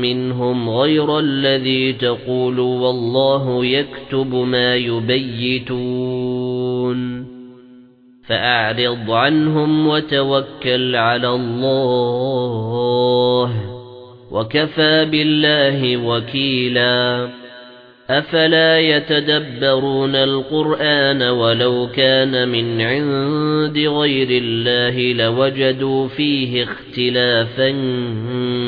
مِنْهُمْ غَيْرَ الَّذِي تَقُولُ وَاللَّهُ يَكْتُبُ مَا يُبَيِّتُونَ. فَأَعْرِضْ عَنْهُمْ وَتَوَكَّلْ عَلَى اللَّهِ. وَكَفَى بِاللَّهِ وَكِيلًا. أَفَلَا يَتَدَبَّرُونَ الْقُرْآنَ وَلَوْ كَانَ مِنْ عِندِ غَيْرِ اللَّهِ لَوَجَدُوا فِيهِ اخْتِلَافًا